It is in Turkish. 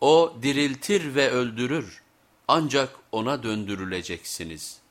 O diriltir ve öldürür ancak ona döndürüleceksiniz.''